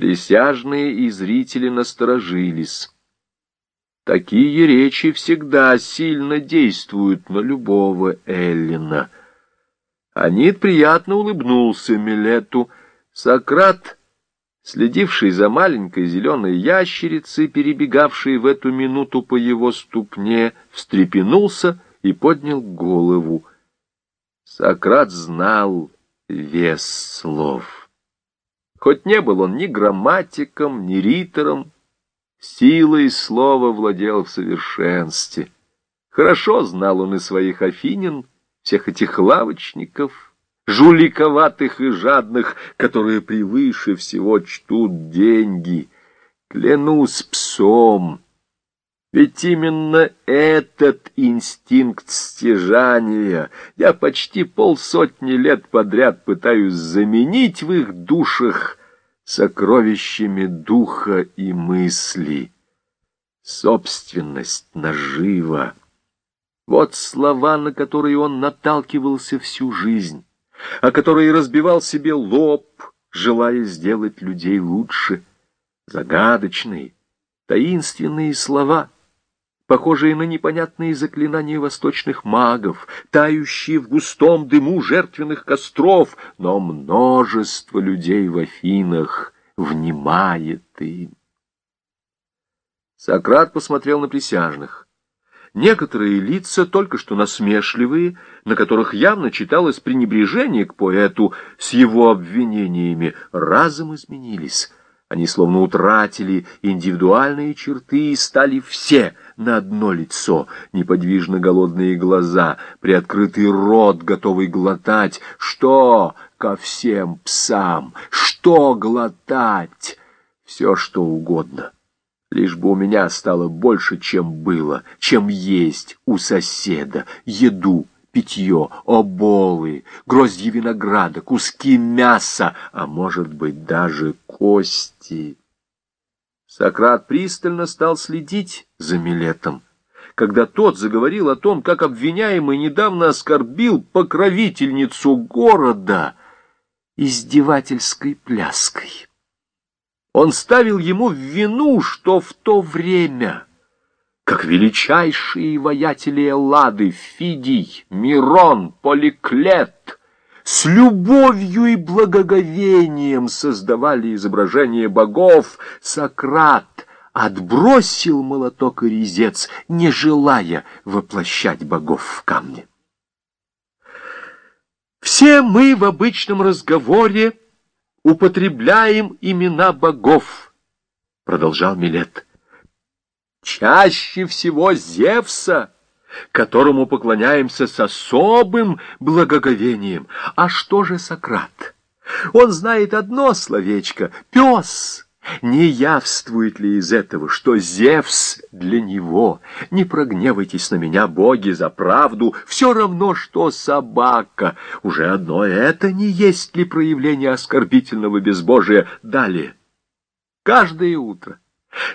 Присяжные и зрители насторожились. Такие речи всегда сильно действуют на любого Эллина. Анит приятно улыбнулся Милету. Сократ, следивший за маленькой зеленой ящерицей, перебегавшей в эту минуту по его ступне, встрепенулся и поднял голову. Сократ знал вес слов. Хоть не был он ни грамматиком, ни ритором, силой слова владел в совершенстве. Хорошо знал он и своих афинин, всех этих лавочников, жуликоватых и жадных, которые превыше всего чтут деньги. Клянусь псом, ведь именно этот инстинкт стяжания я почти полсотни лет подряд пытаюсь заменить в их душах сокровищами духа и мысли. Собственность, нажива. Вот слова, на которые он наталкивался всю жизнь, о которые разбивал себе лоб, желая сделать людей лучше. Загадочные, таинственные слова — похожие на непонятные заклинания восточных магов, тающие в густом дыму жертвенных костров, но множество людей в Афинах внимает им. Сократ посмотрел на присяжных. Некоторые лица, только что насмешливые, на которых явно читалось пренебрежение к поэту с его обвинениями, разом изменились. Они словно утратили индивидуальные черты и стали все — на одно лицо, неподвижно голодные глаза, приоткрытый рот, готовый глотать. Что ко всем псам? Что глотать? Все, что угодно. Лишь бы у меня стало больше, чем было, чем есть у соседа, еду, питье, оболы, гроздья винограда, куски мяса, а может быть даже кости. Сократ пристально стал следить за Милетом, когда тот заговорил о том, как обвиняемый недавно оскорбил покровительницу города издевательской пляской. Он ставил ему в вину, что в то время, как величайшие воятели Эллады Фидий, Мирон, Поликлет — с любовью и благоговением создавали изображения богов, Сократ отбросил молоток и резец, не желая воплощать богов в камне. Все мы в обычном разговоре употребляем имена богов, продолжал Милет. Чаще всего Зевса, которому поклоняемся с особым благоговением. А что же Сократ? Он знает одно словечко — «пес». Не явствует ли из этого, что Зевс для него? Не прогневайтесь на меня, боги, за правду, все равно, что собака. Уже одно это не есть ли проявление оскорбительного безбожия? Далее. Каждое утро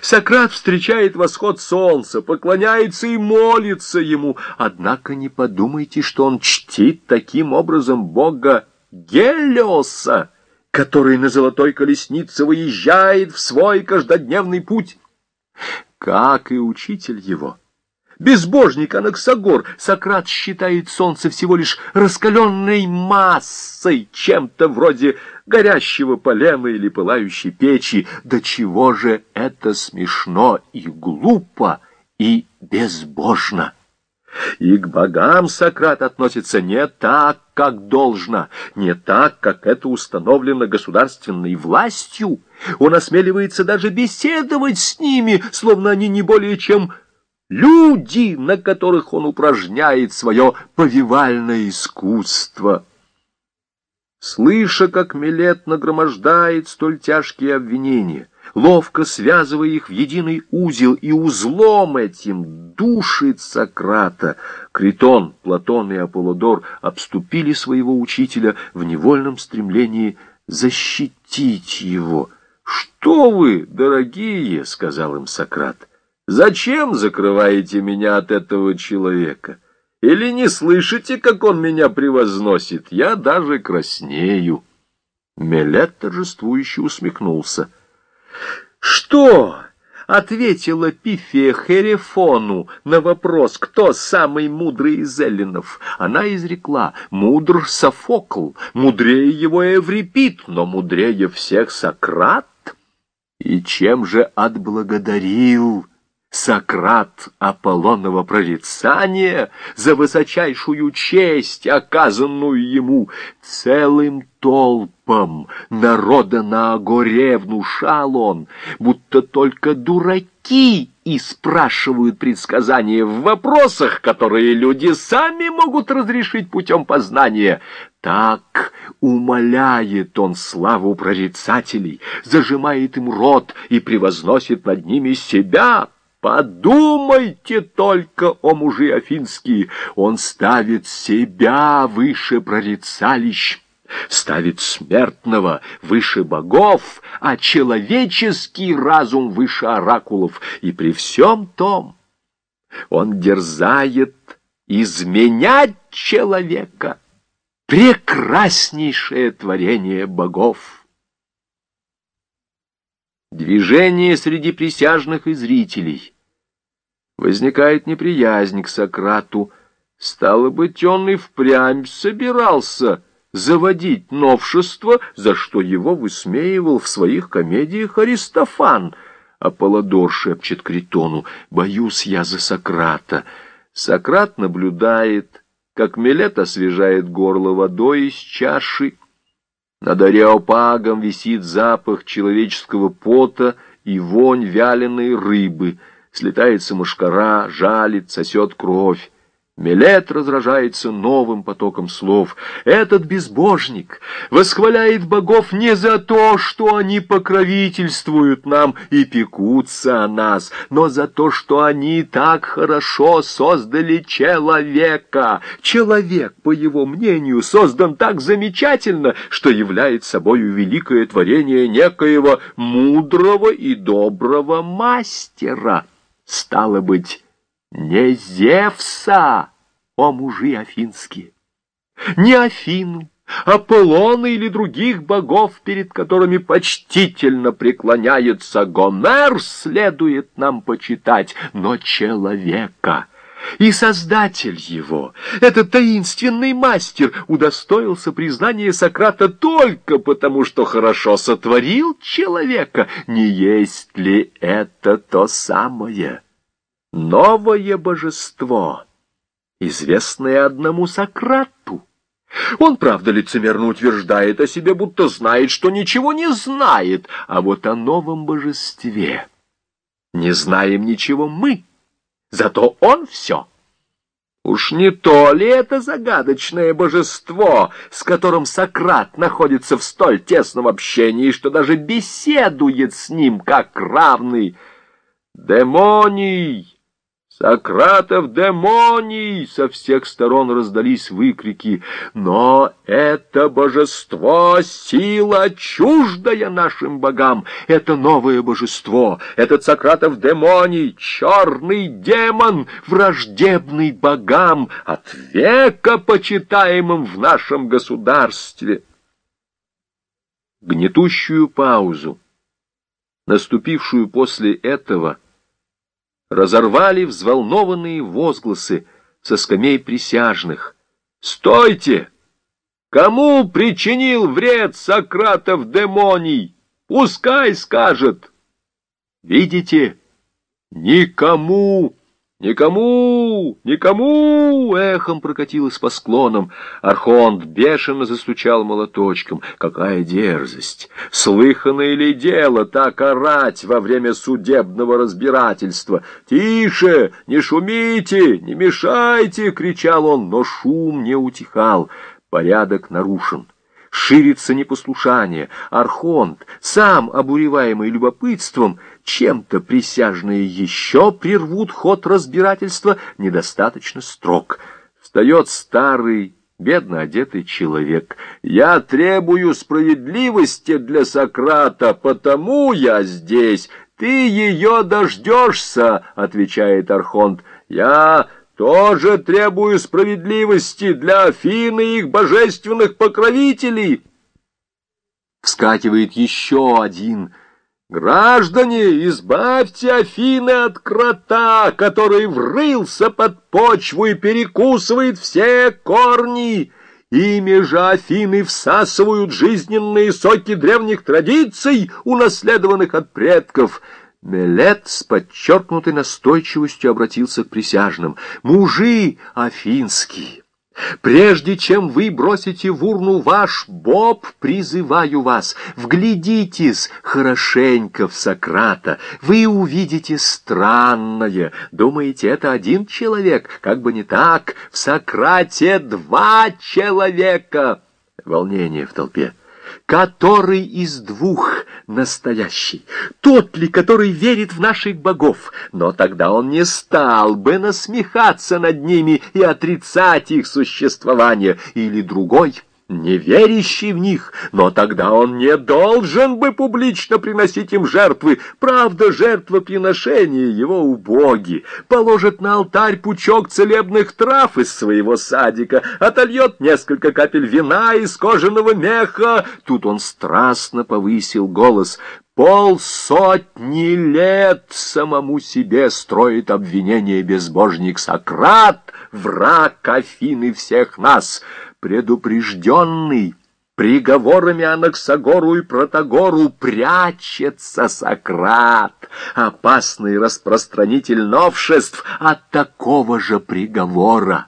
Сократ встречает восход солнца, поклоняется и молится ему. Однако не подумайте, что он чтит таким образом бога Гелиоса, который на золотой колеснице выезжает в свой каждодневный путь. Как и учитель его. Безбожник Анаксагор, Сократ считает солнце всего лишь раскаленной массой, чем-то вроде горящего полена или пылающей печи. До чего же это смешно и глупо, и безбожно! И к богам Сократ относится не так, как должно, не так, как это установлено государственной властью. Он осмеливается даже беседовать с ними, словно они не более чем люди, на которых он упражняет свое повивальное искусство. Слыша, как Милет нагромождает столь тяжкие обвинения, ловко связывая их в единый узел и узлом этим душит Сократа, Критон, Платон и Аполлодор обступили своего учителя в невольном стремлении защитить его. «Что вы, дорогие!» — сказал им Сократ — Зачем закрываете меня от этого человека? Или не слышите, как он меня превозносит? Я даже краснею. Мелет торжествующе усмехнулся. Что? Ответила Пифия Херефону на вопрос, кто самый мудрый из эллинов. Она изрекла, мудр Софокл, мудрее его Эврипид, но мудрее всех Сократ. И чем же отблагодарил Сократ Аполлонова прорицания за высочайшую честь, оказанную ему целым толпам народа на Агоре внушал он, будто только дураки и спрашивают предсказания в вопросах, которые люди сами могут разрешить путем познания. Так умоляет он славу прорицателей, зажимает им рот и превозносит над ними себя, Подумайте только, о мужи афинские, он ставит себя выше прорицалищ, ставит смертного выше богов, а человеческий разум выше оракулов. И при всем том он дерзает изменять человека, прекраснейшее творение богов. Движение среди присяжных и зрителей. Возникает неприязнь к Сократу. Стало быть, он и впрямь собирался заводить новшество, за что его высмеивал в своих комедиях Аристофан. Аполлодор шепчет Критону, «Боюсь я за Сократа». Сократ наблюдает, как Милет освежает горло водой из чаши, над ареопагом висит запах человеческого пота и вонь вяленой рыбы. Слетается мушкара, жалит, сосет кровь. Милет разражается новым потоком слов. Этот безбожник восхваляет богов не за то, что они покровительствуют нам и пекутся о нас, но за то, что они так хорошо создали человека. Человек, по его мнению, создан так замечательно, что является собою великое творение некоего мудрого и доброго мастера. Стало быть, не Зевса, о мужи афинские, не Афину, Аполлона или других богов, перед которыми почтительно преклоняется Гомер, следует нам почитать, но человека. И создатель его, этот таинственный мастер, удостоился признания Сократа только потому, что хорошо сотворил человека. Не есть ли это то самое? Новое божество, известное одному Сократу. Он, правда, лицемерно утверждает о себе, будто знает, что ничего не знает, а вот о новом божестве не знаем ничего мы, зато он все. Уж не то ли это загадочное божество, с которым Сократ находится в столь тесном общении, что даже беседует с ним как равный? Демоний! «Сократов демоний!» — со всех сторон раздались выкрики. «Но это божество — сила чуждая нашим богам! Это новое божество! Этот Сократов демоний, черный демон, враждебный богам, от века почитаемым в нашем государстве!» Гнетущую паузу, наступившую после этого, — разорвали взволнованные возгласы со скамей присяжных. «Стойте! Кому причинил вред Сократов демоний? Пускай скажет!» «Видите? Никому!» «Никому! Никому!» — эхом прокатилось по склонам. Архонт бешено застучал молоточком. «Какая дерзость! Слыханное ли дело так орать во время судебного разбирательства? Тише! Не шумите! Не мешайте!» — кричал он, но шум не утихал. Порядок нарушен ширится непослушание. Архонт, сам обуреваемый любопытством, чем-то присяжные еще прервут ход разбирательства, недостаточно строг. Встает старый, бедно одетый человек. «Я требую справедливости для Сократа, потому я здесь. Ты ее дождешься», — отвечает Архонт. «Я тоже требую справедливости для Афины и их божественных покровителей. Вскакивает еще один Граждане, избавьте Афины от крота, который врылся под почву и перекусывает все корни. Ими же Афины всасывают жизненные соки древних традиций, унаследованных от предков. Мелет с подчеркнутой настойчивостью обратился к присяжным. «Мужи афинские!» Прежде чем вы бросите в урну ваш боб, призываю вас, вглядитесь хорошенько в Сократа, вы увидите странное. Думаете, это один человек? Как бы не так, в Сократе два человека. Волнение в толпе. Который из двух настоящий? Тот ли, который верит в наших богов? Но тогда он не стал бы насмехаться над ними и отрицать их существование. Или другой — не верящий в них, но тогда он не должен бы публично приносить им жертвы. Правда, жертвоприношения его убоги. Положит на алтарь пучок целебных трав из своего садика, отольет несколько капель вина из кожаного меха. Тут он страстно повысил голос. Полсотни лет самому себе строит обвинение безбожник Сократ, враг Афины всех нас — предупрежденный приговорами Анаксагору и Протагору прячется Сократ, опасный распространитель новшеств от такого же приговора.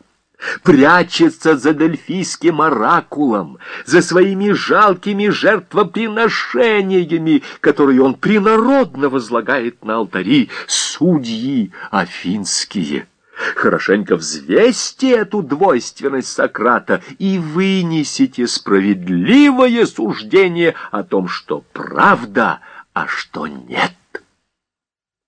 Прячется за дельфийским оракулом, за своими жалкими жертвоприношениями, которые он принародно возлагает на алтари судьи афинские. Хорошенько взвесьте эту двойственность Сократа и вынесите справедливое суждение о том, что правда, а что нет.